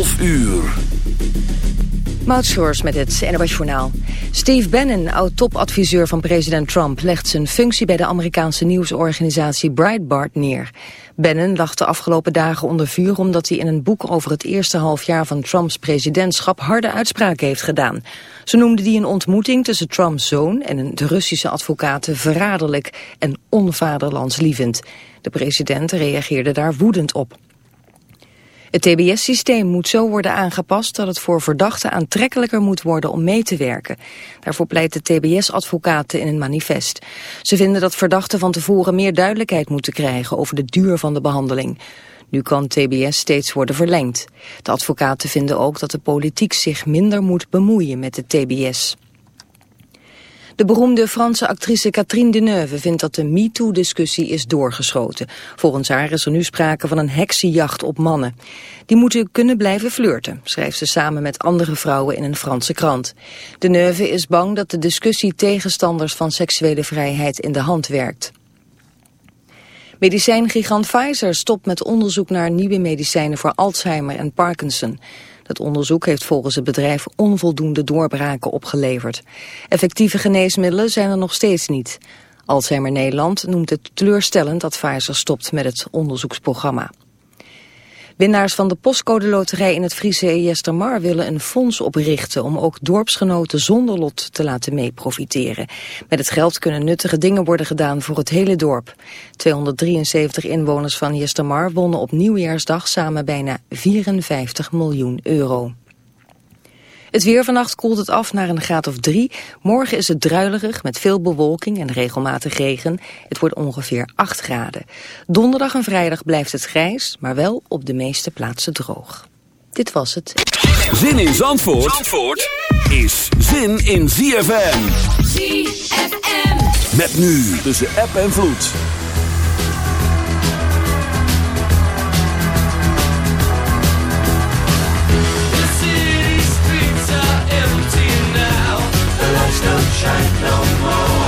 12 uur. Met het NOS Journaal. Steve Bannon, oud-topadviseur van president Trump... legt zijn functie bij de Amerikaanse nieuwsorganisatie Breitbart neer. Bannon lag de afgelopen dagen onder vuur... omdat hij in een boek over het eerste halfjaar van Trumps presidentschap... harde uitspraken heeft gedaan. Ze noemde die een ontmoeting tussen Trumps zoon... en een de Russische advocaten verraderlijk en onvaderlandslievend. De president reageerde daar woedend op. Het TBS-systeem moet zo worden aangepast dat het voor verdachten aantrekkelijker moet worden om mee te werken. Daarvoor pleit de TBS-advocaten in een manifest. Ze vinden dat verdachten van tevoren meer duidelijkheid moeten krijgen over de duur van de behandeling. Nu kan TBS steeds worden verlengd. De advocaten vinden ook dat de politiek zich minder moet bemoeien met de TBS. De beroemde Franse actrice Catherine Deneuve vindt dat de MeToo-discussie is doorgeschoten. Volgens haar is er nu sprake van een heksenjacht op mannen. Die moeten kunnen blijven flirten, schrijft ze samen met andere vrouwen in een Franse krant. Deneuve is bang dat de discussie tegenstanders van seksuele vrijheid in de hand werkt. Medicijngigant Pfizer stopt met onderzoek naar nieuwe medicijnen voor Alzheimer en Parkinson. Het onderzoek heeft volgens het bedrijf onvoldoende doorbraken opgeleverd. Effectieve geneesmiddelen zijn er nog steeds niet. Alzheimer Nederland noemt het teleurstellend dat Pfizer stopt met het onderzoeksprogramma. Winnaars van de postcode loterij in het Friese Jestermar willen een fonds oprichten om ook dorpsgenoten zonder lot te laten mee profiteren. Met het geld kunnen nuttige dingen worden gedaan voor het hele dorp. 273 inwoners van Jestermar wonnen op nieuwjaarsdag samen bijna 54 miljoen euro. Het weer vannacht koelt het af naar een graad of drie. Morgen is het druilerig met veel bewolking en regelmatig regen. Het wordt ongeveer 8 graden. Donderdag en vrijdag blijft het grijs, maar wel op de meeste plaatsen droog. Dit was het. Zin in Zandvoort, Zandvoort is zin in ZFM. ZFM. Met nu tussen app en vloed. don't shine no more.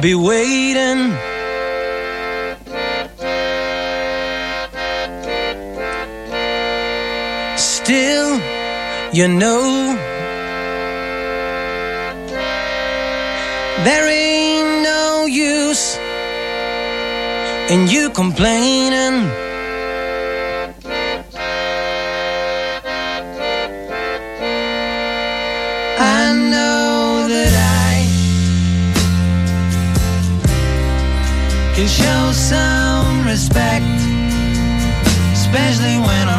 be waiting. Still, you know There ain't no use in you complaining. you show some respect, especially when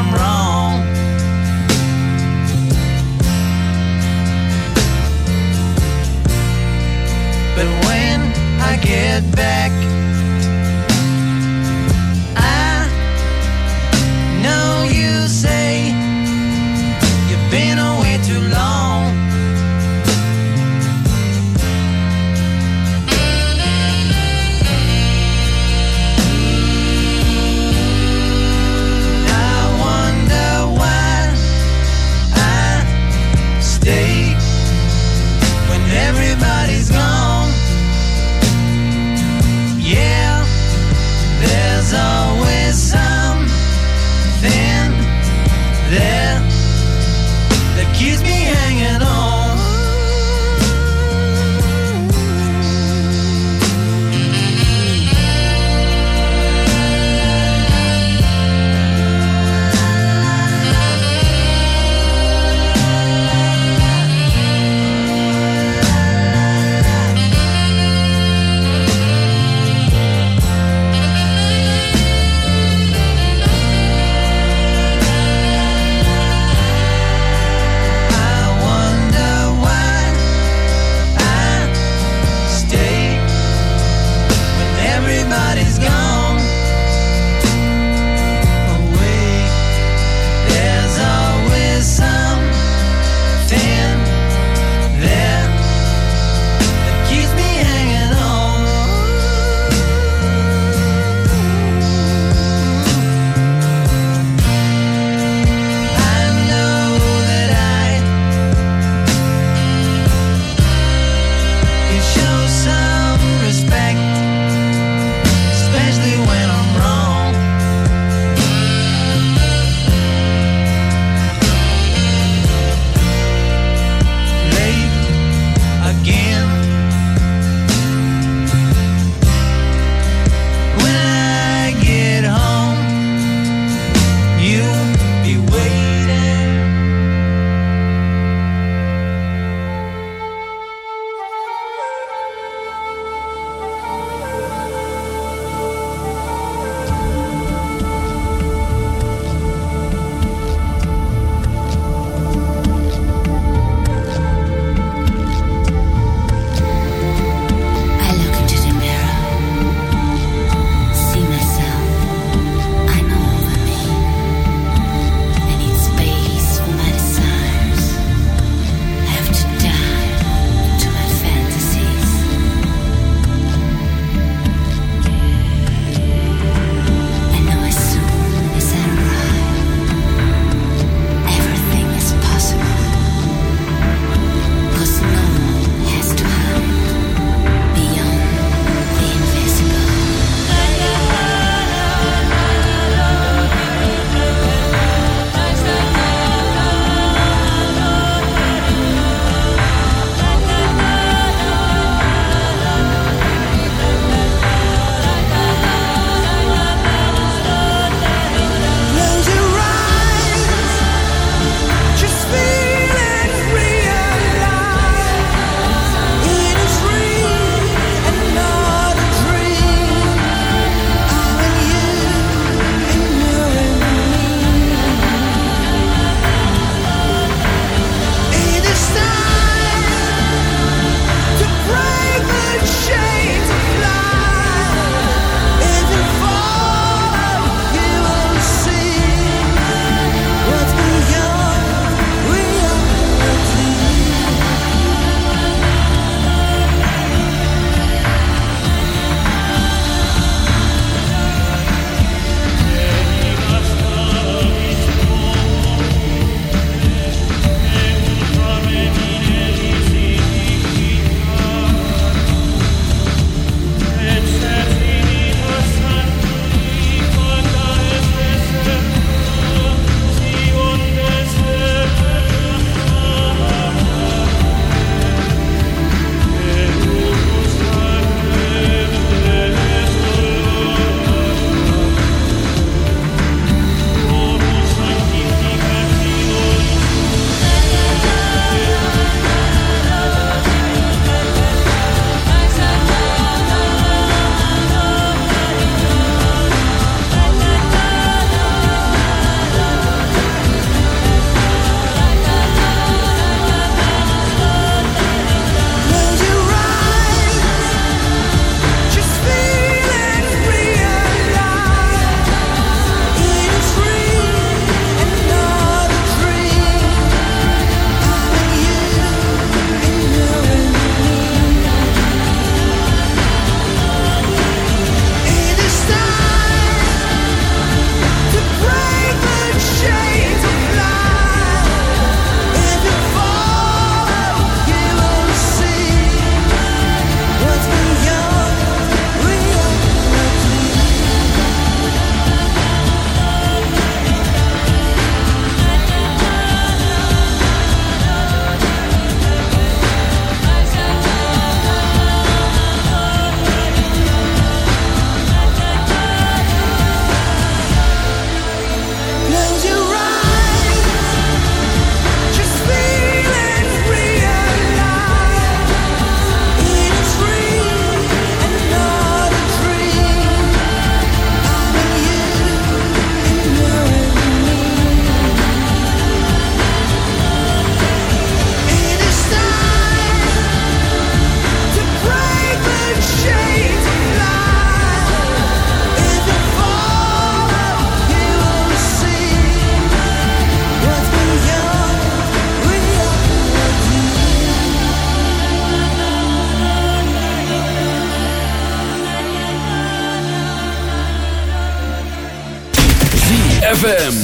ZFM.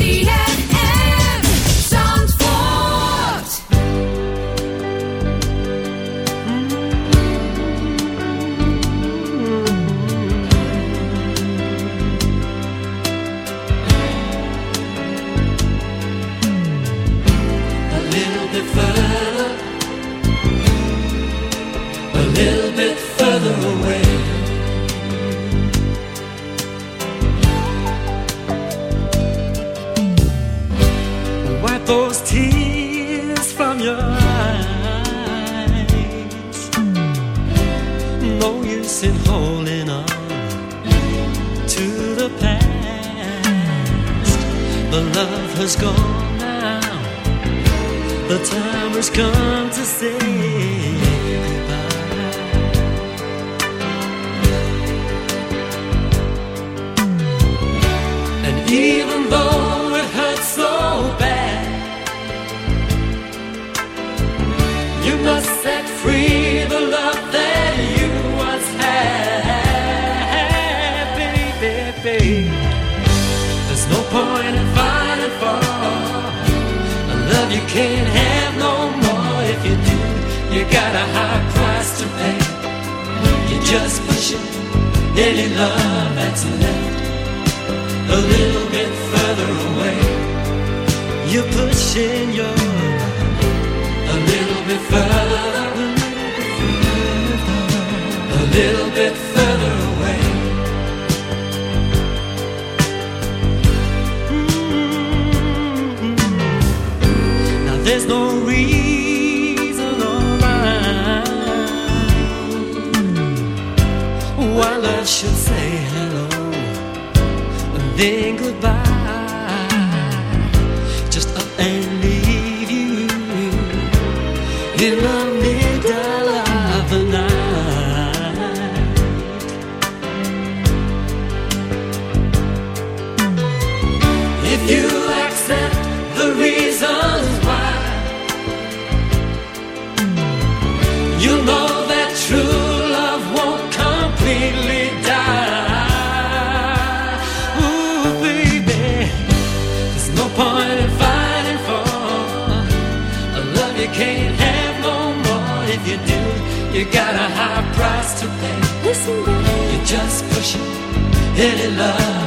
bit further away. Mm-hmm. Now there's no reason around why love should say hello and then goodbye. You got a high price to pay. Listen, babe. You're just pushing any love.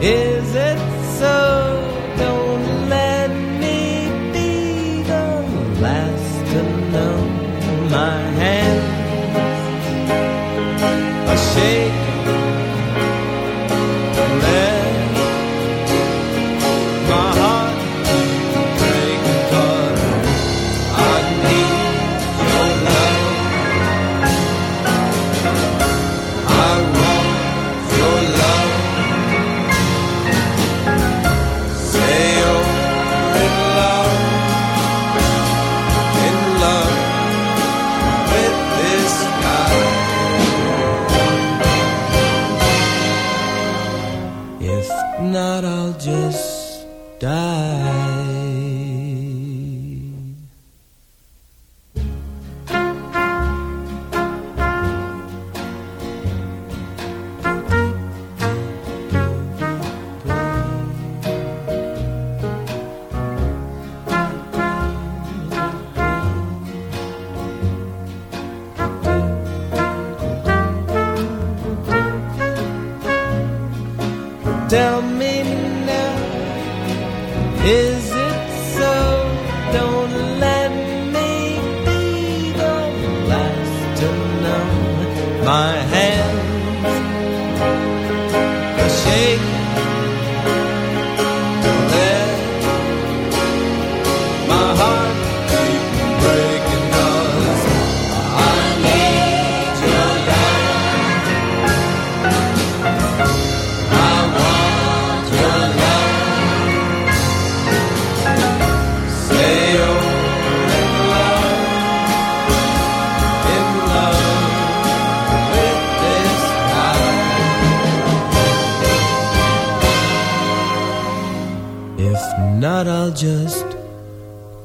Is it so?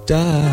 die.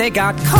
they got caught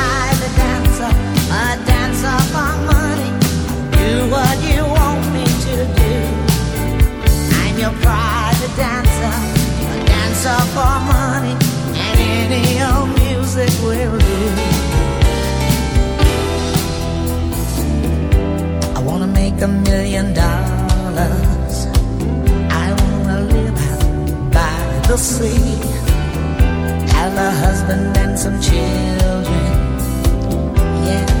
have a husband and some children. Yeah,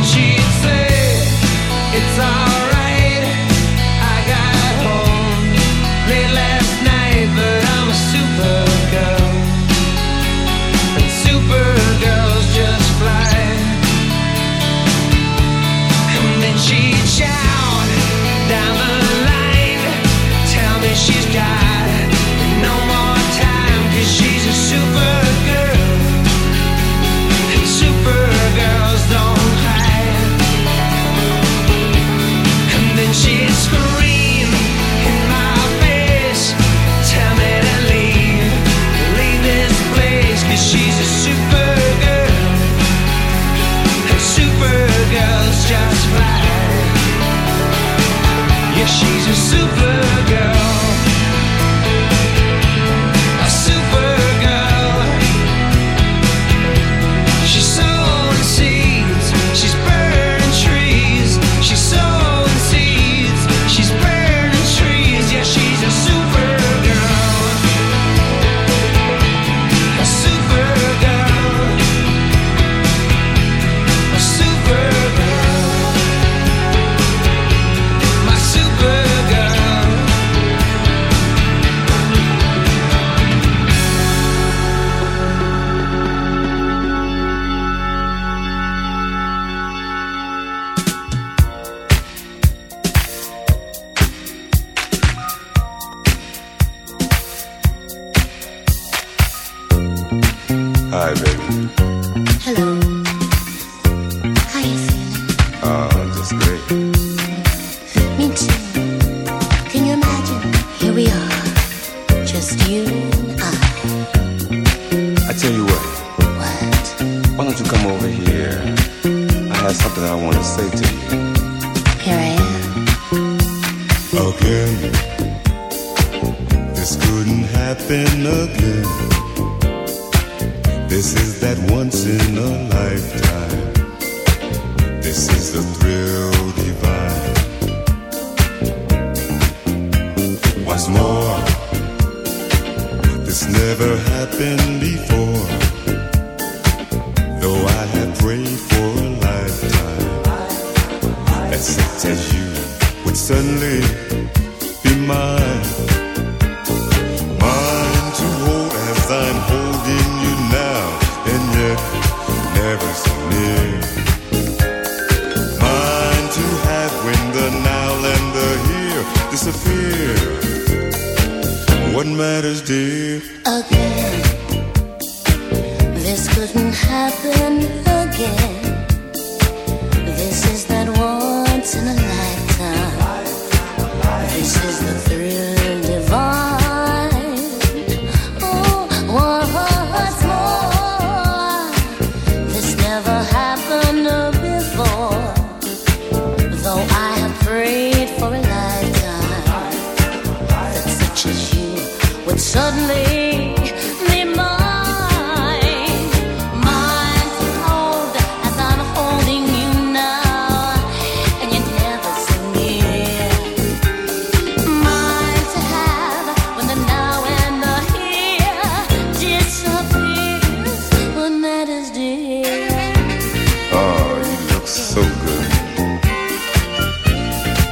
she together.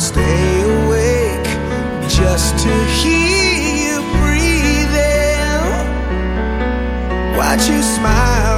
stay awake just to hear you breathing. Watch you smile.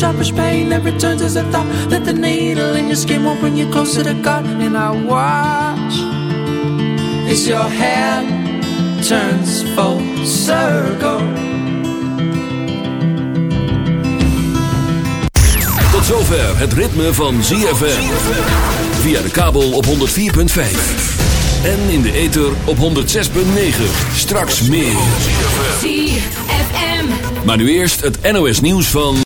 Sharpish pain that returns as a thought that the needle in your skin won't bring you closer to God. And I watch as your hand turns full circle. Tot zover het ritme van ZFM. Via de kabel op 104.5. En in de ether op 106.9. Straks meer. ZFM. Maar nu eerst het NOS nieuws van...